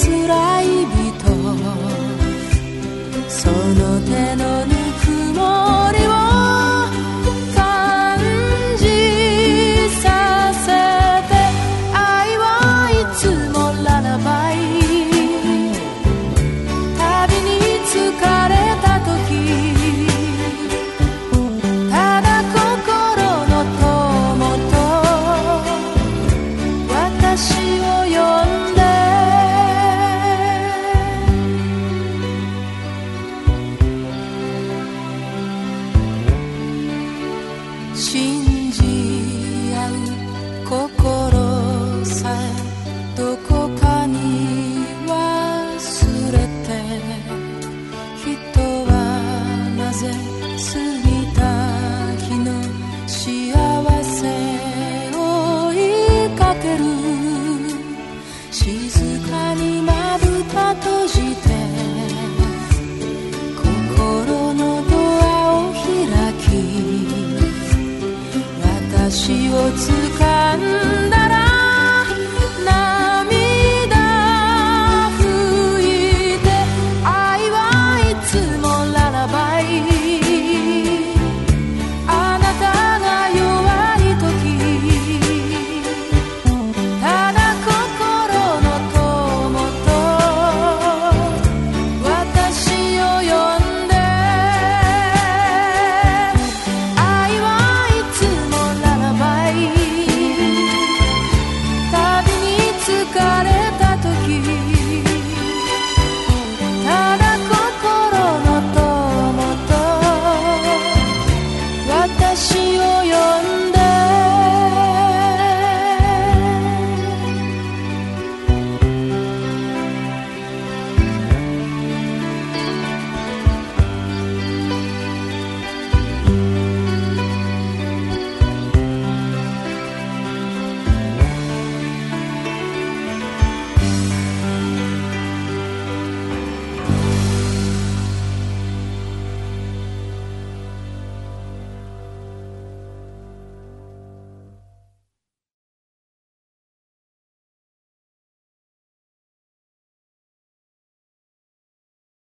さすらい人。その手の中信じ合う心さえどこかに忘れて人はなぜ過ぎた日の幸せを追いかける静かにまぶた閉じて got it.